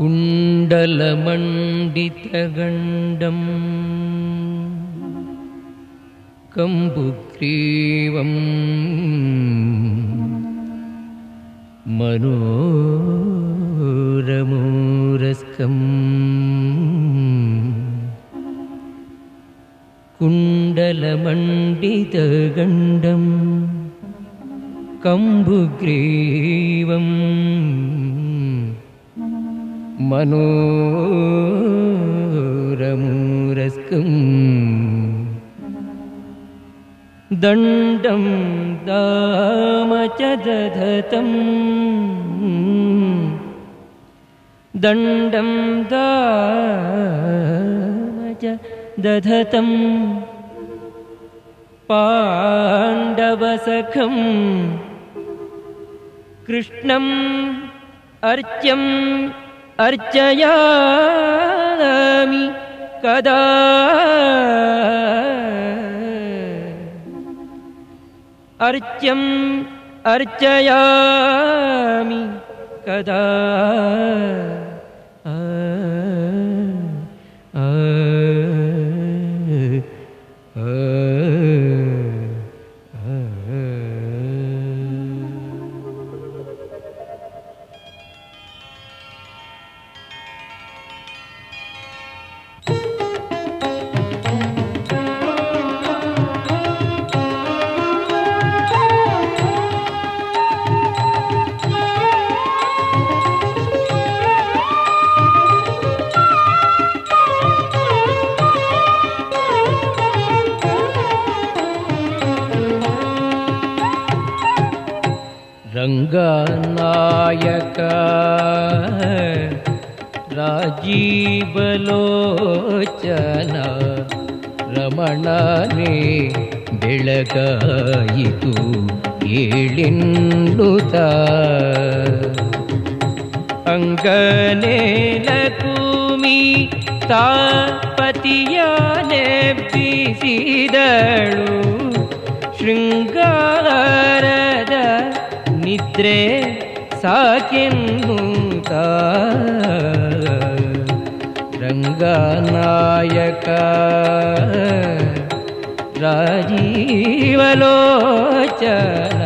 कुण्डलमण्डितगण्डम् कम्बुग्रीवम् मनोरमूरस्कम् कुण्डलमण्डितगण्डम् कम्बुग्रीवम् मनोरमूरस्कम् दण्डं दाम च दधतम् दण्डं दाम च दधतम् पाण्डवसखम् कृष्णम् अर्च्यम् अर्चयामि कदा? अर्च्यम् अर्चयामि कदा ರಂಗನಾಯಕ ರಾಜೀವಲೋಚನ ರಮಣನೇ ಬೆಳಗಾಯಿತು ಏಳಿಂಡುತ ಅಂಗನೇಲಕೂಮಿ ಕೂಮಿ ತಾಪತಿಯ ಶೃಂಗಾರದ ನಿದ್ರೆ ಸಾಕೆನ್ನುತ್ತ ರಂಗನಾಯಕ ರಾಜೀವಲೋಚನ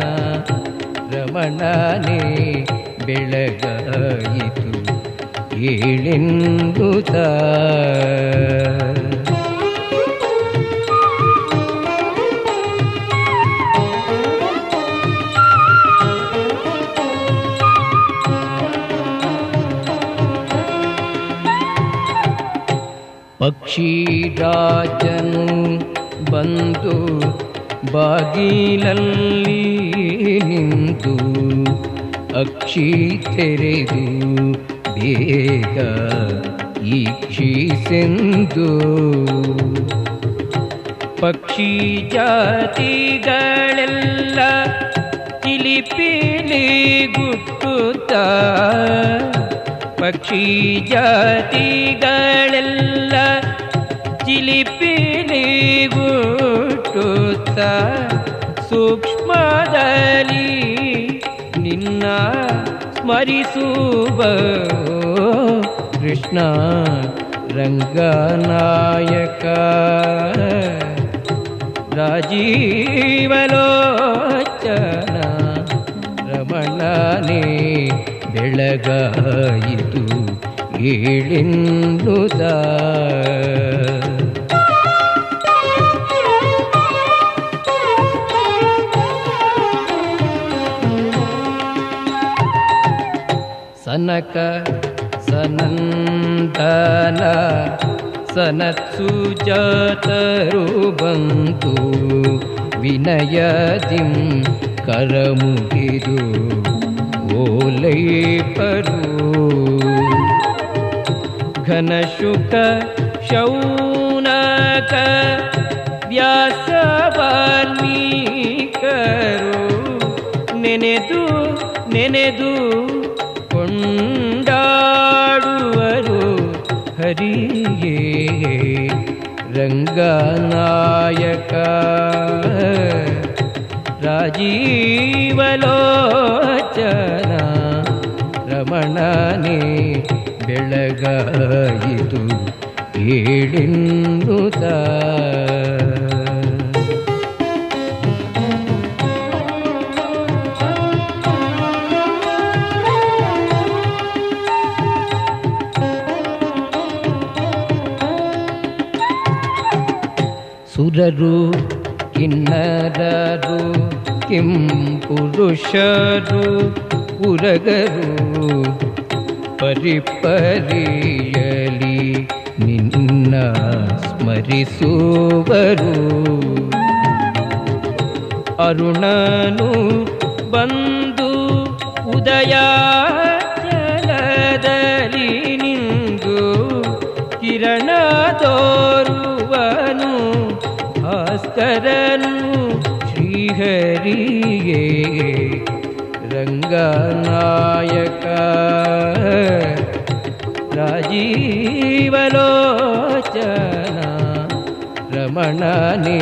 ರಮಣನೇ ಬೆಳಗಾಯಿತು ಏಳೆಂದುತ ಪಕ್ಷಿರಾಜನು ಬಂದು ಬಾಗಿಲಲ್ಲಿ ನಿಂತು ಅಕ್ಷಿ ತೆರೆದು ಬೇಗ ಈಕ್ಷಿಸೆಂದು. ಪಕ್ಷಿ ಜಾತಿಗಳೆಲ್ಲ ಚಿಲಿಪಿಲಿ ಗುಟ್ಟುತ್ತ. ಪಕ್ಷಿ ಜಾತಿಗಳೆಲ್ಲ ಚಿಲಿಪಿಲಿ ಗುಟ್ಟುತ್ತ ಸೂಕ್ಷ್ಮದಲ್ಲಿ ನಿನ್ನ ಸ್ಮರಿಸುವ ಕೃಷ್ಣ ರಂಗನಾಯಕ. ರಾಜೀವಲೋಚನ ರಮಣನೇ ಬೆಳಗಾಯಿತು ಏಳೆನ್ನುದ ಸನಕ ಸನಂದನ ಸನತ್ಸುಜಾತರು ಬಂತು ವಿನಯದಿಂ ಕರಮುಗಿದು ಓಲೈಪರು ಘನಶುಕ ಶೌನಕ ವ್ಯಾಸ ವಾಲ್ಮೀಕರು ಹರಿಯೇ ರಂಗನಾಯಕ. ರಾಜೀವಲೋಚನ ರಮಣನೇ ಬೆಳಗಾಯಿತು ಏಳೆನ್ನುತ್ತ. ಸುರರು ಕಿನ್ನರರು ಕಿಂ ಪುರುಷರು ಪುರಗರು ಪರಿಪರಿಯಲಿ ನಿನ್ನ ಸ್ಮರಿಸುವರು. ಅರುಣನು ಬಂದು ಉದಯ ಭಾಸ್ಕರನು ಶ್ರೀಹರಿಯೇ ರಂಗನಾಯಕ. ರಾಜೀವಲೋಚನ ರಮಣನೆ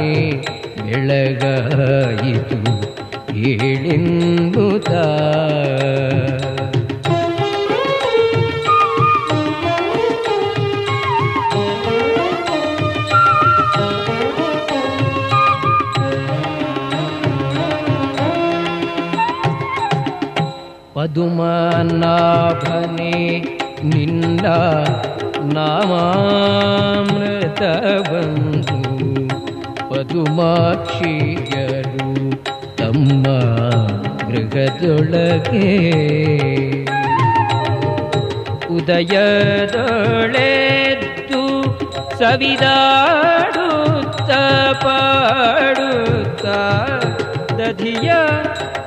ಬೆಳಗಾಯಿತು ಏಳೆಂಬುತ್ತ ಪದುಮನಾಭನೆ ನಿನ್ನ ನಾಮಾಮೃತವಂದು ಪದುಮಾಕ್ಷಿಯರು ತಮ್ಮ ಗೃಹದೊಳಗೆ. ಉದಯದೊಳೆದ್ದು ಸವಿದಾಡುತ್ತ ಪಾಡುತ್ತ ದಧಿಯ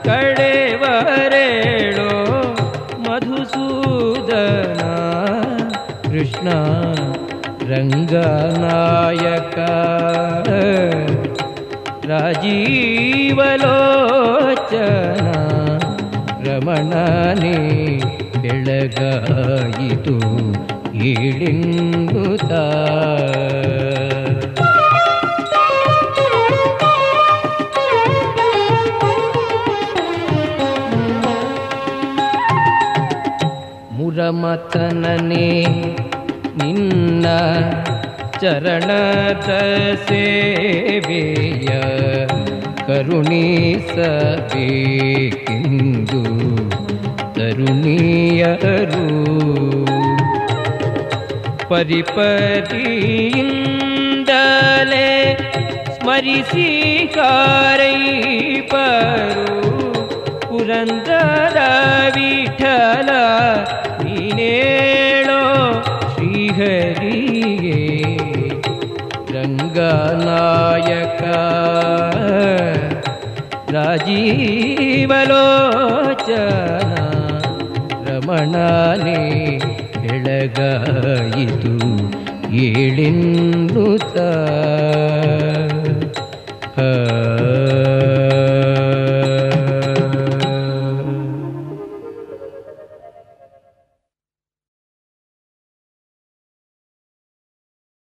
ಕಡೆವರೇಳೋ ಕೃಷ್ಣ ರಂಗನಾಯಕ ರಾಜೀವಲೋಚನ ರಮಣನೇ ಬೆಳಗಾಯಿತು ಏಳೆಂಬುತ್ತ ಮುರಮತನನೇ ನಿನ್ನ ಚರಣದ ಸೇವೆಯ ಕರುಣಿಸಬೇಕೆಂದು ತರುಣಿಯರು. ಪರಿಪತಿಯಿಂದಲೇ ಸ್ಮರಿಸಿ ಕಾರೈಪರು. ಪುರಂದರ ವಿಠಲ ರಂಗನಾಯಕ ರಾಜೀವಲೋಚನ ರಮಣನೇ ಬೆಳಗಾಯಿತು ಏಳೆನ್ನುತ್ತ